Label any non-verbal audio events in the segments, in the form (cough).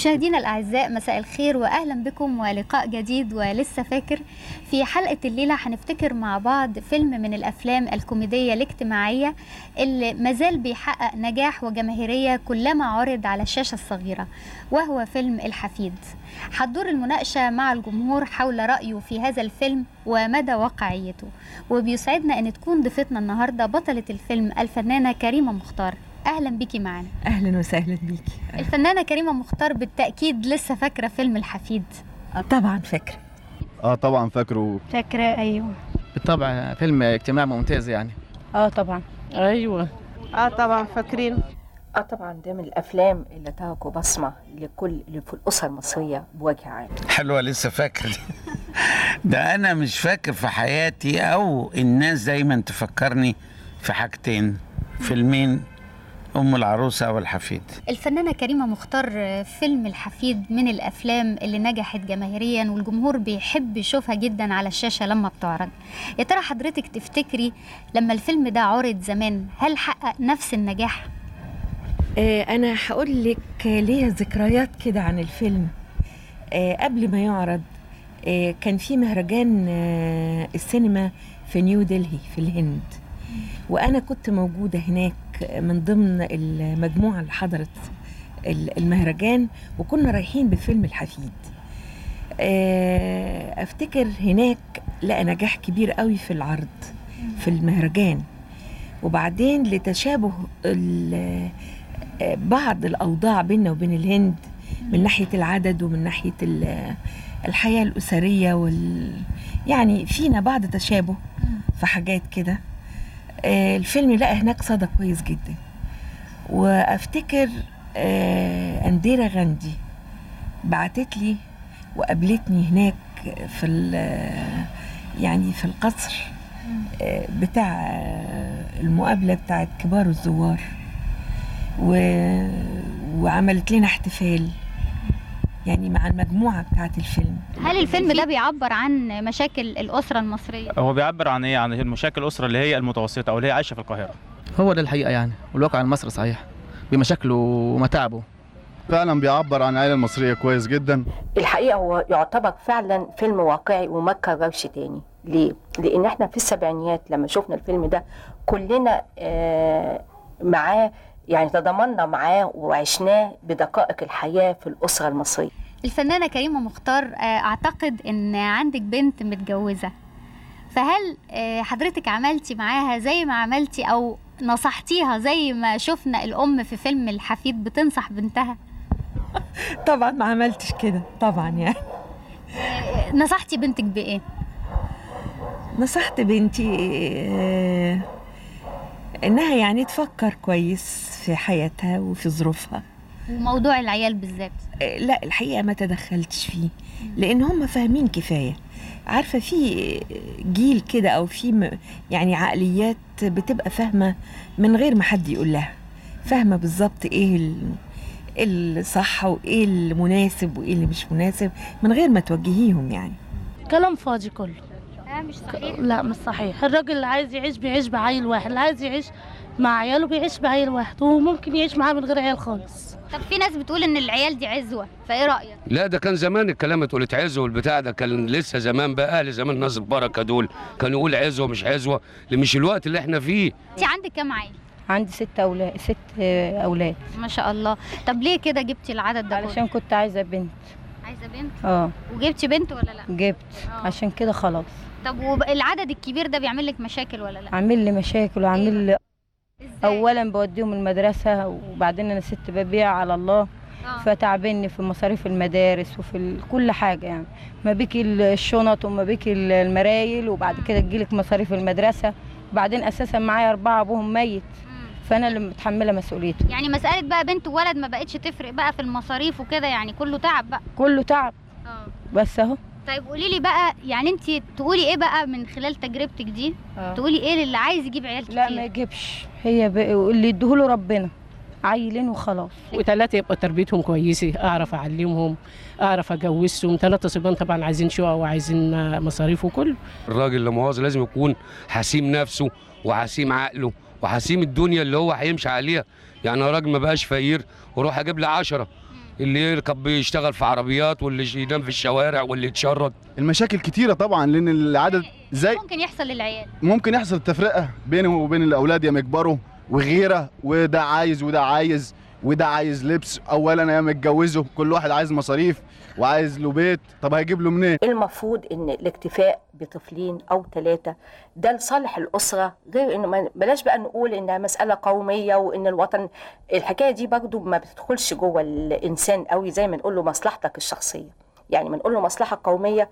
مشاهدينا الأعزاء مساء الخير وأهلا بكم ولقاء جديد ولسه فاكر. في حلقة الليلة هنفتكر مع بعض فيلم من الأفلام الكوميدية الاجتماعية اللي مازال بيحقق نجاح وجماهيرية كلما عرض على الشاشة الصغيرة وهو فيلم الحفيد. هتدور المناقشة مع الجمهور حول رأيه في هذا الفيلم ومدى واقعيته وبيسعدنا أن تكون ضيفتنا النهاردة بطلة الفيلم الفنانة كريمة مختار. أهلا بيكي معانا. أهلا وسهلا بيكي. الفنانة كريمة مختار بالتأكيد لسه فاكرة فيلم الحفيد. طبعا فاكرة. آه طبعا فاكره. فاكرة أيوة. بالطبع فيلم اجتماعي ممتاز يعني. آه طبعا. أيوه. آه طبعا فاكرين. آه طبعا ده من الأفلام اللي تركوا بصمة لكل اللي في الاسره المصريه بوجه عام. حلوة لسه فاكر دي. (laughs) ده أنا مش فاكر في حياتي أو الناس دايما تفكرني في حاجتين. فيلمين أم العروسة والحفيد. الفنانة كريمة مختار فيلم الحفيد من الأفلام اللي نجحت جماهيريا والجمهور بيحب يشوفها جدا على الشاشة لما بتعرض. يا ترى حضرتك تفتكري لما الفيلم ده عرض زمان هل حقق نفس النجاح؟ آه أنا هقول لك ليا ذكريات كده عن الفيلم. آه قبل ما يعرض آه كان في مهرجان آه السينما في نيو دلهي في الهند. وأنا كنت موجودة هناك. من ضمن المجموعة اللي حضرت ال- المهرجان وكنا رايحين بفيلم الحفيد. آه، أفتكر هناك لقى نجاح كبير قوي في العرض في المهرجان. وبعدين لتشابه بعض الأوضاع بيننا وبين الهند من ناحية العدد ومن ناحية ال- الحياة الأسرية وال يعني فينا بعض تشابه في حاجات كده. الفيلم لقى هناك صدى كويس جدا وأفتكر آه، أنديرا غاندي بعتت لي وقابلتني هناك في ال- يعني في القصر آه، بتاع آه، المقابلة بتاعت كبار الزوار. وعملت لنا احتفال يعني مع المجموعة بتاعت الفيلم. هل الفيلم ده بيعبر عن مشاكل الأسرة المصرية؟ هو بيعبر عن إيه؟ عن المشاكل الأسرة اللي هي المتوسطة أو اللي هي عايشة في القاهرة. هو ده الحقيقة يعني والواقع المصري صحيح بمشاكله ومتاعبه فعلا بيعبر عن العائلة المصرية كويس جدا. الحقيقة هو يعتبر فعلا فيلم واقعي وما اتكررش تاني. ليه؟ لأن إحنا في السبعينيات لما شفنا الفيلم ده كلنا آه معاه يعني تضامنا معاه وعشناه بدقائق الحياة في الأسرة المصرية. الفنانة كريمة مختار آه، أعتقد إن عندك بنت متجوزة. فهل آه، حضرتك عملتي معاها زي ما عملتي أو نصحتيها زي ما شفنا الأم في فيلم الحفيد بتنصح بنتها؟ (laughs) طبعا ما عملتش كده طبعا يعني. نصحتي بنتك بإيه؟ نصحت بنتي آه، إنها يعني تفكر كويس في حياتها وفي ظروفها. وموضوع العيال بالذات. آه، لا الحقيقة ما تدخلتش فيه لأن هم فاهمين كفاية. عارفة في جيل كده أو في يعني عقليات بتبقى فاهمة من غير ما حد يقول لها. فاهمة بالظبط إيه ال- الصح وإيه المناسب وإيه اللي مش مناسب من غير ما توجهيهم يعني. كلام فاضي كله. مش صحيح. لا مش صحيح. الراجل اللي عايز يعيش بيعيش بعيل واحد اللي عايز يعيش مع عياله بيعيش بعيل واحد وممكن يعيش معاه من غير عيال خالص. طب في ناس بتقول إن العيال دي عزوة فإيه رأيك؟ لا ده كان زمان الكلام تقول عزوه والبتاع ده كان لسه زمان بقى أهل زمان ناس البركه دول كانوا يقول عزوة مش عزوة اللي مش الوقت اللي إحنا فيه. أنت عندك كام عيل؟ عندي ست أولاد ست أولاد. ما شاء الله. طب ليه كده جبتي العدد ده؟ علشان كنت عايزة بنت. عايزة بنت آه وجبتي بنت ولا لأ؟ جبت آه. عشان كده خلاص طب والعدد الكبير ده بيعمل لك مشاكل ولا لأ؟ عامل لي مشاكل وعامل لي إزاي؟ اولا بوديهم المدرسة وبعدين أنا ست ببيع على الله آه. فتعبني في مصاريف المدارس وفي كل حاجة يعني ما بيكي الشنط وما بيكي المرايل وبعد كده تجيلك مصاريف المدرسة وبعدين أساسا معايا أربعة أبوهم ميت. فأنا اللي متحملة مسؤوليته. يعني مسألة بقى بنت وولد ما بقتش تفرق بقى في المصاريف وكده يعني كله تعب بقى. كله تعب. آه. بس أهو. طيب قولي لي بقى يعني انت تقولي إيه بقى من خلال تجربتك دي؟ تقولي إيه للي عايز يجيب عيال كتير؟ لا ما يجيبش. هي ب... اللي يديهوله ربنا. عيلين وخلاص. وثلاثه يبقى تربيتهم كويسة أعرف أعلمهم أعرف أجوزهم. ثلاثة صبيان طبعا عايزين شقق وعايزين مصاريف وكله. الراجل اللي مؤاخذه لازم يكون حسيم نفسه وحسيم عقله. وحسيم الدنيا اللي هو هيمشي عليها. يعني راجل ما بقاش فقير وأروح أجيب لي 10 اللي كان بيشتغل في عربيات واللي ينام في الشوارع واللي يتشرد. المشاكل كتيرة طبعا لأن العدد زي ممكن يحصل للعيال. ممكن يحصل تفرقة بينه وبين الأولاد يا يكبروا وغيرة وده عايز وده عايز. وده عايز لبس. اولا يا متجوزه كل واحد عايز مصاريف وعايز له بيت. طب هيجيب له منين؟ المفروض إن الاكتفاء بطفلين أو ثلاثة ده لصالح الأسرة غير إنه بلاش بقى نقول إنها مسألة قومية وإن الوطن الحكاية دي برضو ما بتدخلش جوه الإنسان قوي زي ما نقول له مصلحتك الشخصية. يعني ما نقول له مصلحة قومية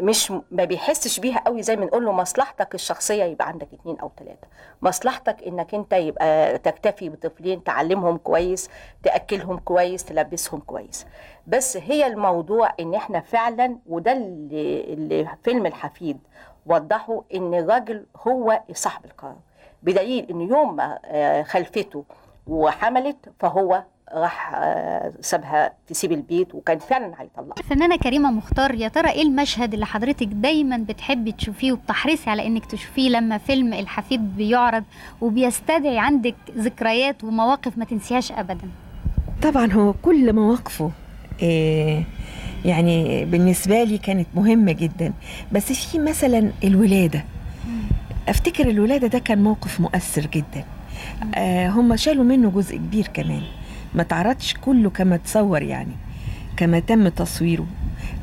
مش ما بيحسش بيها قوي زي ما نقول له مصلحتك الشخصية يبقى عندك اتنين أو ثلاثة مصلحتك إنك أنت يبقى تكتفي بطفلين تعلمهم كويس تأكلهم كويس تلبسهم كويس. بس هي الموضوع إن إحنا فعلا وده اللي, اللي فيلم الحفيد وضحوا إن الراجل هو صاحب القرار. بدليل إن يوم ما آه، خلفته وحملت فهو راح آه، سابها تسيب البيت وكان فعلا هيطلقها الفنانة كريمة مختار يا ترى إيه المشهد اللي حضرتك دايما بتحبي تشوفيه وبتحرصي على إنك تشوفيه لما فيلم الحفيد بيعرض وبيستدعي عندك ذكريات ومواقف ما تنسيهاش ابدا؟ طبعا هو كل مواقفه آه، يعني بالنسبة لي كانت مهمة جدا. بس في مثلا الولادة. أفتكر الولادة ده كان موقف مؤثر جدا. آه، هم شالوا منه جزء كبير كمان. ما تعرضش كله كما تصور يعني كما تم تصويره.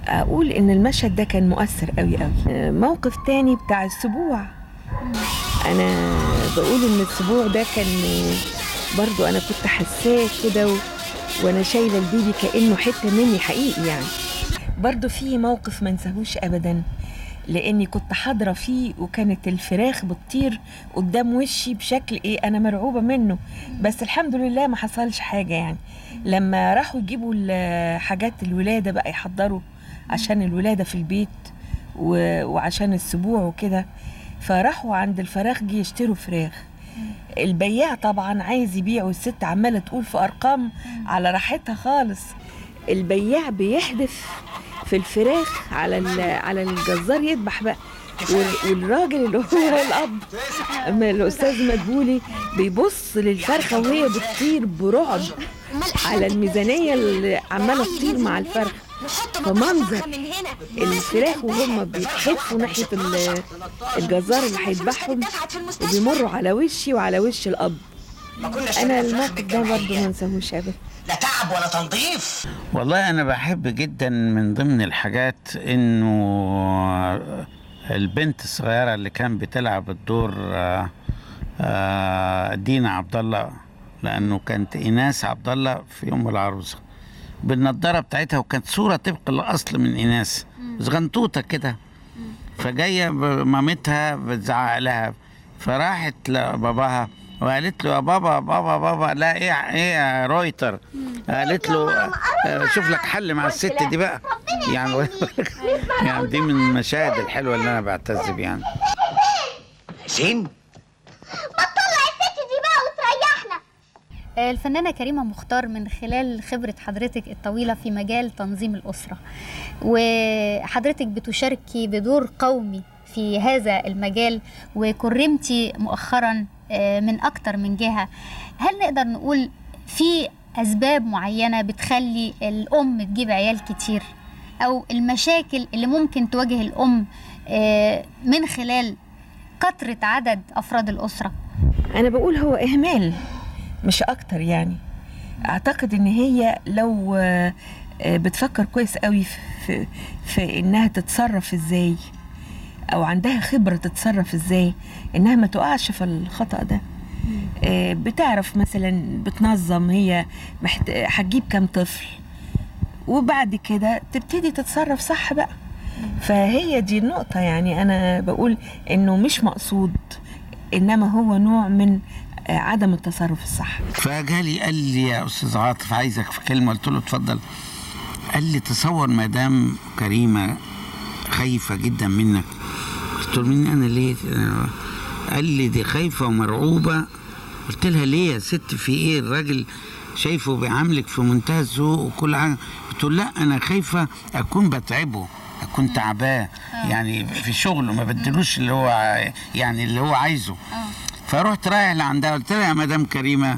أقول إن المشهد ده كان مؤثر قوي قوي موقف تاني بتاع السبوع. أنا بقول إن السبوع ده كان برضو أنا كنت حساه كده و... وأنا شايلة البيبي كأنه حتة مني حقيقي يعني. برضو في موقف ما انساهوش ابدا. لأني كنت حاضرة فيه وكانت الفراخ بتطير قدام وشي بشكل إيه أنا مرعوبة منه. بس الحمد لله ما حصلش حاجة يعني. لما راحوا يجيبوا حاجات الولادة بقى يحضروا عشان الولادة في البيت. وعشان السبوع وكده فراحوا عند الفراخجي يشتروا فراخ. البياع طبعا عايز يبيع والست عمالة تقول في أرقام على راحتها خالص. البياع بيحدف في الفراخ على على الجزار يذبح بقى. وال- والراجل اللي هو الأب الأستاذ مدبولي بيبص للفرخة وهي بتطير برعب على الميزانية اللي عمالة تطير مع الفرخة. فمنظر الفراخ وهم بيتحفوا ناحية ال- الجزار اللي هيذبحهم وبيمروا على وشي وعلى وش الأب. أنا الموقف ده برضه ما انساهوش ابدا. لا تعب ولا تنظيف. والله أنا بحب جدا من ضمن الحاجات إنه البنت الصغيرة اللي كان بتلعب الدور آه، آه، دينا عبد الله لأنه كانت ايناس عبد الله في ام العروسة. بالنضارة بتاعتها وكانت صورة طبق الأصل من ايناس صغنطوطه كده. فجاية مامتها بتزعق لها. فراحت لباباها. وقالت له يا بابا بابا بابا لا إيه إيه يا رويتر؟ قالت له آه، شوف لك حل مع الست دي بقى. يعني (laughs) يعني دي من المشاهد الحلوة اللي أنا بعتز بيها. يعني زين. بطلع الست دي بقى وتريحنا. الفنانة كريمة مختار من خلال خبرة حضرتك الطويلة في مجال تنظيم الأسرة. وحضرتك بتشاركي بدور قومي في هذا المجال وكرمتي مؤخرا من أكتر من جهة. هل نقدر نقول في أسباب معينة بتخلي الأم تجيب عيال كتير؟ أو المشاكل اللي ممكن تواجه الأم آه، من خلال كثرة عدد أفراد الأسرة؟ أنا بقول هو إهمال مش أكتر يعني. أعتقد إن هي لو آه، آه، بتفكر كويس قوي في, في, إنها تتصرف إزاي. أو عندها خبرة تتصرف إزاي إنها ما تقعش في الخطأ ده. آه، بتعرف مثلا بتنظم هي محت... هتجيب كام طفل. وبعد كده تبتدي تتصرف صح بقى. فهي دي النقطة يعني أنا بقول إنه مش مقصود إنما هو نوع من آه، عدم التصرف الصح. فجالي قال لي يا أستاذ عاطف عايزك في كلمة قلت له اتفضل. قال لي تصور مدام كريمة خايفة جدا منك. قلت له مني أنا ليه؟ قال لي دي خايفة ومرعوبة. قلت لها ليه يا ست؟ في إيه؟ الراجل شايفه بيعاملك في منتهى الذوق وكل حاجة. قلت له لا أنا خايفة أكون بتعبه أكون تعباه يعني في شغله ما بدلوش اللي هو يعني اللي هو عايزه. فرحت رايح لعندها قلت لها يا مدام كريمة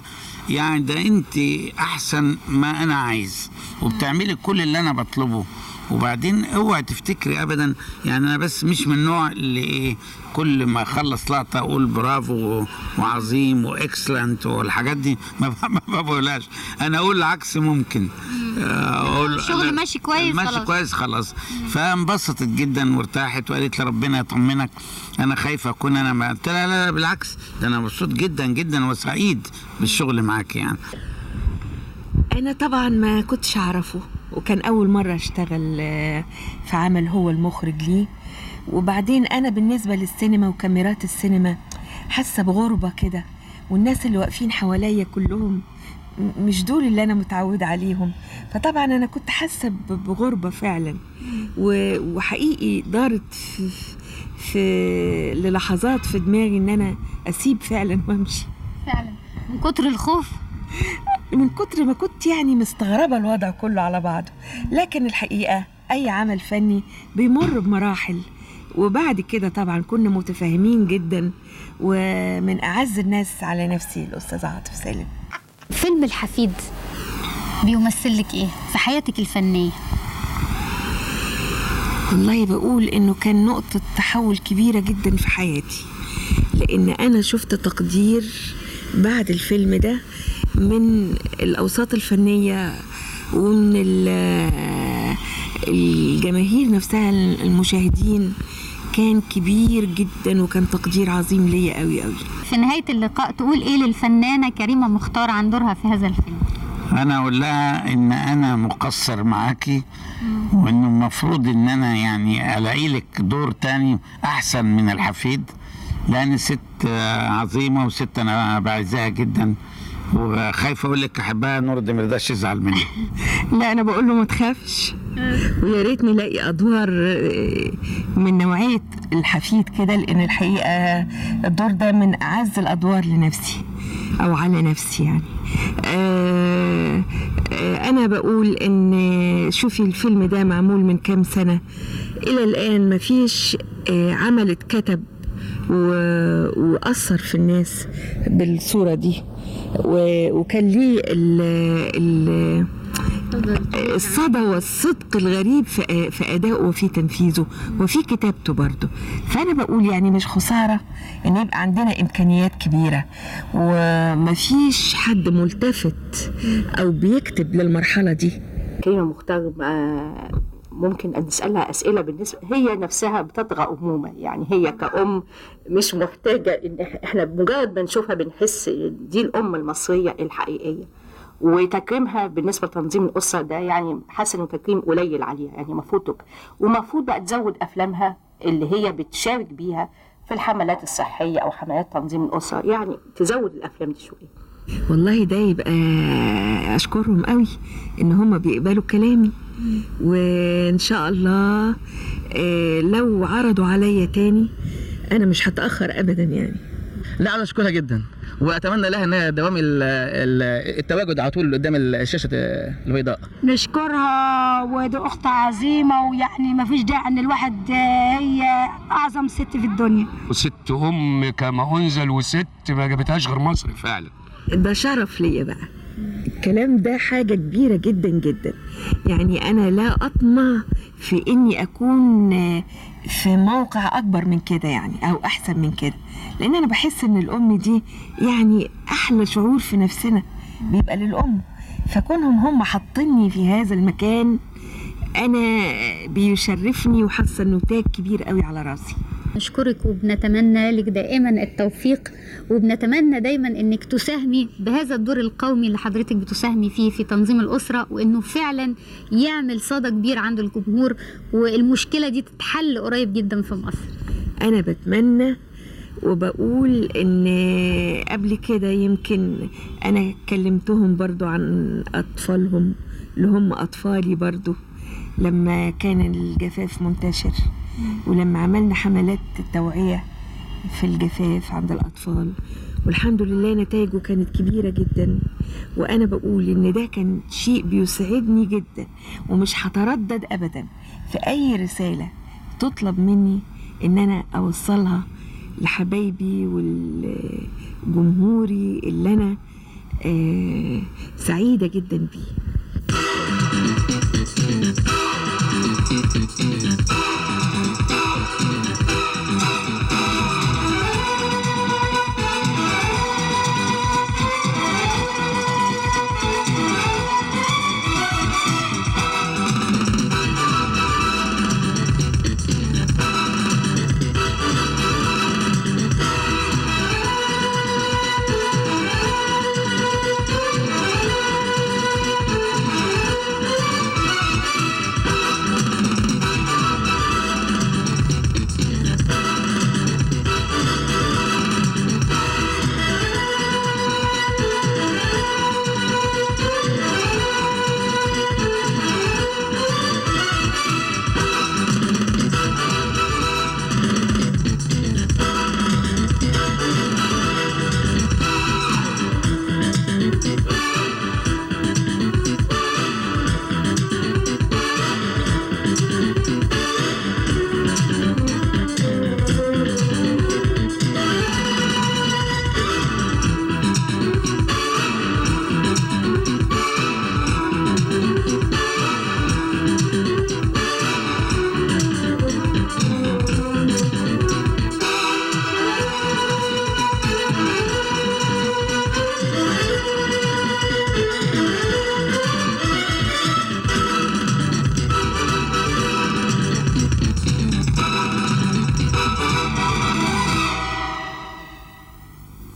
يعني ده انت أحسن ما أنا عايز وبتعملي كل اللي أنا بطلبه. وبعدين اوعي تفتكري ابدا. يعني أنا بس مش من النوع اللي إيه كل ما أخلص لقطة أقول برافو وعظيم وإكسلنت والحاجات دي. (laughs) ما بقولهاش. أنا أقول العكس ممكن. أقول الشغل ماشي كويس ماشي خلاص. كويس خلاص. فانبسطت جدا وارتاحت وقالت لي ربنا يطمنك. أنا خايفه أكون أنا ما. قلت لها لا لا بالعكس. ده أنا مبسوط جدا جدا وسعيد بالشغل معاك يعني. أنا طبعا ما كنتش أعرفه. وكان أول مرة أشتغل آه، في عمل هو المخرج ليه وبعدين أنا بالنسبة للسينما وكاميرات السينما حاسة بغربة كده والناس اللي واقفين حواليا كلهم مش دول اللي أنا متعودة عليهم. فطبعا أنا كنت حاسة بغربة فعلا. وحقيقي دارت في, في للحظات في دماغي إن أنا أسيب فعلا وأمشي. فعلا. من كتر الخوف؟ (laughs) من كتر ما كنت يعني مستغربة الوضع كله على بعضه لكن الحقيقة أي عمل فني بيمر بمراحل. وبعد كده طبعا كنا متفاهمين جدا. ومن أعز الناس على نفسي الأستاذ عاطف سالم. فيلم الحفيد بيمثل لك إيه في حياتك الفنية؟ والله بقول إنه كان نقطة تحول كبيرة جدا في حياتي. لأن أنا شفت تقدير بعد الفيلم ده من الأوساط الفنية ومن ال- الجماهير نفسها المشاهدين كان كبير جدا وكان تقدير عظيم ليا قوي قوي في نهاية اللقاء تقول إيه للفنانة كريمة مختار عن دورها في هذا الفيلم؟ أنا أقول لها إن أنا مقصر معاكي وإنه المفروض إن أنا يعني ألاقي لك دور تاني أحسن من الحفيد لأن ست عظيمة وست أنا بعزها جدا. وخايف أقول لك أحبها نور ما يرضاش يزعل مني. (laughs) لا أنا بقول له ما تخافش. ويا ريت نلاقي أدوار آه، من نوعية الحفيد كده لأن الحقيقة الدور ده من أعز الأدوار لنفسي أو على نفسي يعني. آه آه أنا بقول إن شوفي الفيلم ده معمول من كام سنة. إلى الآن مفيش آه عمل اتكتب و- وأثر في الناس بالصورة دي. وكان ليه ال ال الصدى والصدق الغريب في في ادائه وفي تنفيذه وفي كتابته برضه. فأنا بقول يعني مش خسارة ان يبقى عندنا إمكانيات كبيرة. ومفيش حد ملتفت أو بيكتب للمرحلة دي. كريمة مختار آه، ممكن أن نسألها أسئلة بالنسبة هي نفسها بتطغى أمومة يعني هي كأم مش محتاجة إن إح- إحنا بمجرد ما نشوفها بنحس دي الأم المصرية الحقيقية. وتكريمها بالنسبة لتنظيم الأسرة ده يعني حاسة إنه تكريم قليل عليها يعني المفروض ومفروض بقى تزود أفلامها اللي هي بتشارك بيها في الحملات الصحية أو حملات تنظيم الأسرة. يعني تزود الأفلام دي شوية. والله ده يبقى أشكرهم قوي إن هم بيقبلوا كلامي. وإن شاء الله آه، لو عرضوا عليا تاني أنا مش هتأخر ابدا يعني. لا أنا أشكرها جدا. وأتمنى لها إنها دوام ال- ال- التواجد على طول قدام الشاشة البيضاء. نشكرها ودي أخت عظيمة ويعني ما فيش داعي إن الواحد آه، هي أعظم ست في الدنيا. وست ام كما أنزل وست ما جابتهاش غير مصر فعلا. ده شرف ليا بقى. الكلام ده حاجة كبيرة جدا جدا. يعني أنا لا أطمع في إني أكون في موقع أكبر من كده يعني أو أحسن من كده. لأن أنا بحس إن الأم دي يعني أحلى شعور في نفسنا. بيبقى للأم. فكونهم هم حاطيني في هذا المكان أنا بيشرفني وحاسة إنه تاج كبير قوي على راسي. نشكرك وبنتمنى لك دائما التوفيق وبنتمنى دايما إنك تساهمي بهذا الدور القومي اللي حضرتك بتساهمي فيه في تنظيم الأسرة وإنه فعلا يعمل صدى كبير عند الجمهور والمشكلة دي تتحل قريب جدا في مصر. أنا بتمنى وبقول إن قبل كده يمكن أنا كلمتهم برضو عن أطفالهم اللي هم أطفالي برضو لما كان الجفاف منتشر. ولما عملنا حملات التوعية في الجفاف عند الأطفال والحمد لله نتائجه كانت كبيرة جدا. وأنا بقول إن ده كان شيء بيسعدني جدا ومش هتردد أبدا. في أي رسالة تطلب مني إن أنا أوصلها لحبايبي والجمهوري اللي أنا آه سعيدة جدا بيه.